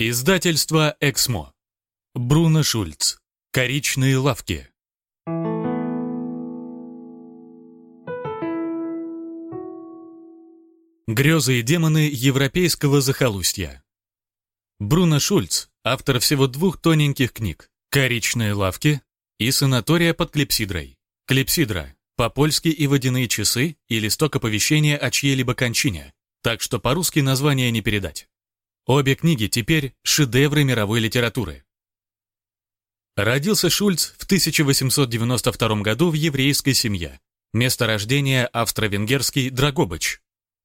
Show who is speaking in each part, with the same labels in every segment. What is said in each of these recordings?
Speaker 1: Издательство «Эксмо». Бруно Шульц. Коричные лавки. Грезы и демоны европейского захолустья. Бруно Шульц, автор всего двух тоненьких книг «Коричные лавки» и «Санатория под клипсидрой». Клипсидра – по-польски и водяные часы, и листок оповещения о чьей-либо кончине, так что по-русски название не передать. Обе книги теперь шедевры мировой литературы. Родился Шульц в 1892 году в еврейской семье. Место рождения австро-венгерский Драгобыч.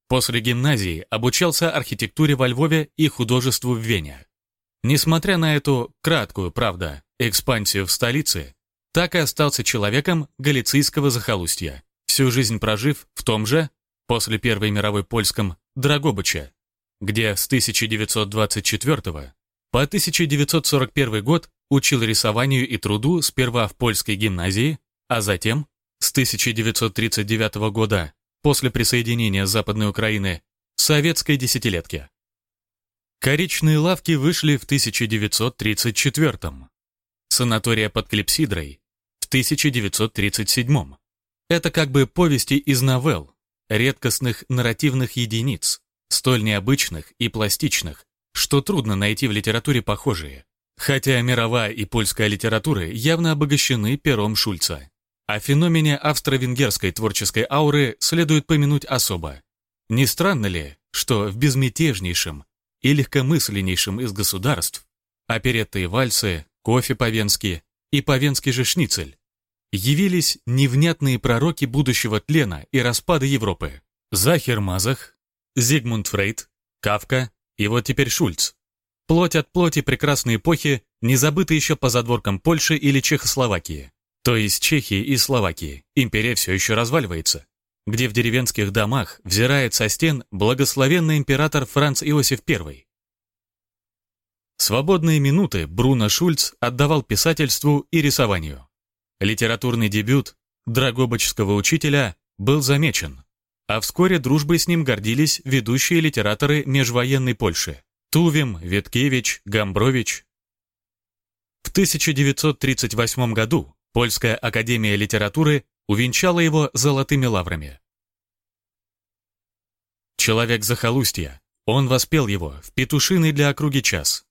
Speaker 1: После гимназии обучался архитектуре во Львове и художеству в Вене. Несмотря на эту краткую, правда, экспансию в столице, так и остался человеком галицийского захолустья, всю жизнь прожив в том же, после Первой мировой польском, Драгобыче, где с 1924 по 1941 год учил рисованию и труду сперва в польской гимназии, а затем с 1939 года, после присоединения Западной Украины, в советской десятилетке. Коричные лавки вышли в 1934 санатория под Клипсидрой в 1937 Это как бы повести из новелл, редкостных нарративных единиц, столь необычных и пластичных, что трудно найти в литературе похожие. Хотя мировая и польская литературы явно обогащены пером Шульца. О феномене австро-венгерской творческой ауры следует помянуть особо. Не странно ли, что в безмятежнейшем и легкомысленнейшем из государств оперетты вальсы, кофе по-венски и по-венски же шницель явились невнятные пророки будущего тлена и распада Европы. Захер Мазах, Зигмунд Фрейд, Кавка и вот теперь Шульц. Плоть от плоти прекрасной эпохи, не забыты еще по задворкам Польши или Чехословакии. То есть Чехии и Словакии. Империя все еще разваливается. Где в деревенских домах взирает со стен благословенный император Франц Иосиф I. Свободные минуты Бруно Шульц отдавал писательству и рисованию. Литературный дебют Драгобычского учителя был замечен а вскоре дружбой с ним гордились ведущие литераторы межвоенной Польши Тувим, Веткевич, Гамбрович. В 1938 году Польская академия литературы увенчала его золотыми лаврами. Человек захолустья. Он воспел его в петушиный для округи час.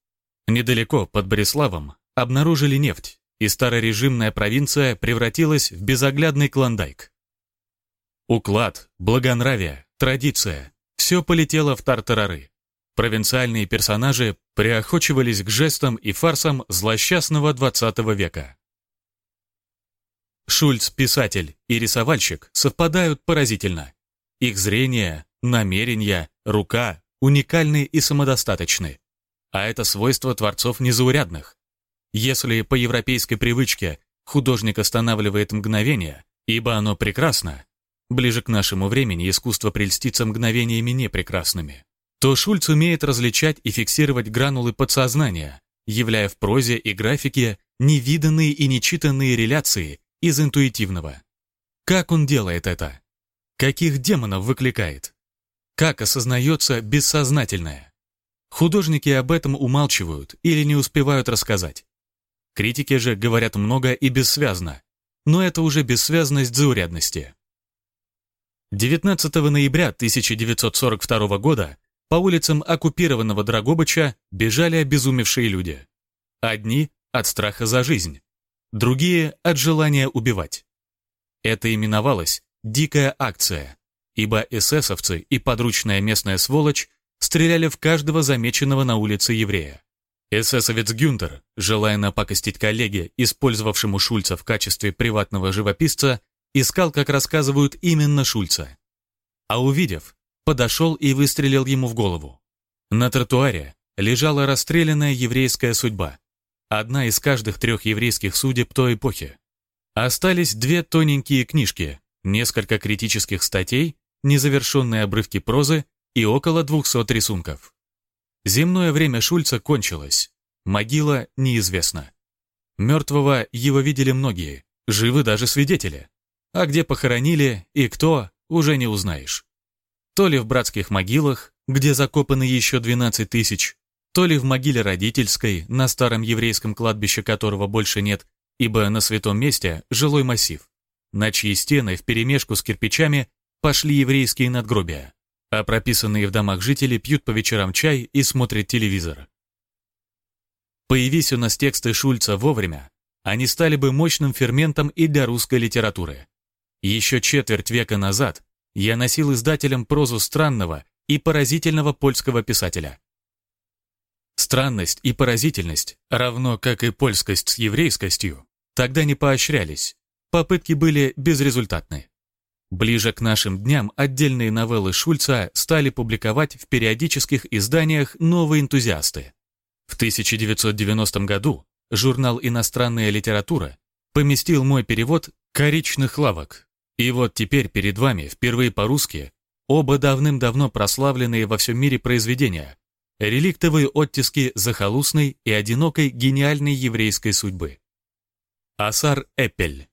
Speaker 1: Недалеко, под Бориславом, обнаружили нефть, и старорежимная провинция превратилась в безоглядный клондайк. Уклад, благонравие, традиция – все полетело в тартарары. Провинциальные персонажи приохочивались к жестам и фарсам злосчастного XX века. Шульц, писатель и рисовальщик совпадают поразительно. Их зрение, намерения, рука уникальны и самодостаточны. А это свойство творцов незаурядных. Если по европейской привычке художник останавливает мгновение, ибо оно прекрасно, ближе к нашему времени искусство прельститься мгновениями непрекрасными, то Шульц умеет различать и фиксировать гранулы подсознания, являя в прозе и графике невиданные и нечитанные реляции из интуитивного. Как он делает это? Каких демонов выкликает? Как осознается бессознательное? Художники об этом умалчивают или не успевают рассказать. Критики же говорят много и бессвязно, но это уже бессвязность заурядности. 19 ноября 1942 года по улицам оккупированного Драгобыча бежали обезумевшие люди. Одни от страха за жизнь, другие от желания убивать. Это именовалось «дикая акция», ибо эсэсовцы и подручная местная сволочь стреляли в каждого замеченного на улице еврея. Эсэсовец Гюнтер, желая напакостить коллеге, использовавшему Шульца в качестве приватного живописца, искал, как рассказывают, именно Шульца. А увидев, подошел и выстрелил ему в голову. На тротуаре лежала расстрелянная еврейская судьба, одна из каждых трех еврейских судеб той эпохи. Остались две тоненькие книжки, несколько критических статей, незавершенные обрывки прозы и около 200 рисунков. Земное время Шульца кончилось, могила неизвестна. Мертвого его видели многие, живы даже свидетели. А где похоронили и кто, уже не узнаешь. То ли в братских могилах, где закопаны еще 12 тысяч, то ли в могиле родительской, на старом еврейском кладбище которого больше нет, ибо на святом месте жилой массив, на чьи стены вперемешку с кирпичами пошли еврейские надгробия, а прописанные в домах жители пьют по вечерам чай и смотрят телевизор. Появись у нас тексты Шульца вовремя, они стали бы мощным ферментом и для русской литературы. Еще четверть века назад я носил издателем прозу странного и поразительного польского писателя. Странность и поразительность, равно как и польскость с еврейскостью, тогда не поощрялись, попытки были безрезультатны. Ближе к нашим дням отдельные новеллы Шульца стали публиковать в периодических изданиях новые энтузиасты. В 1990 году журнал «Иностранная литература» поместил мой перевод «Коричных лавок». И вот теперь перед вами, впервые по-русски, оба давным-давно прославленные во всем мире произведения, реликтовые оттиски захолустной и одинокой гениальной еврейской судьбы. Асар Эппель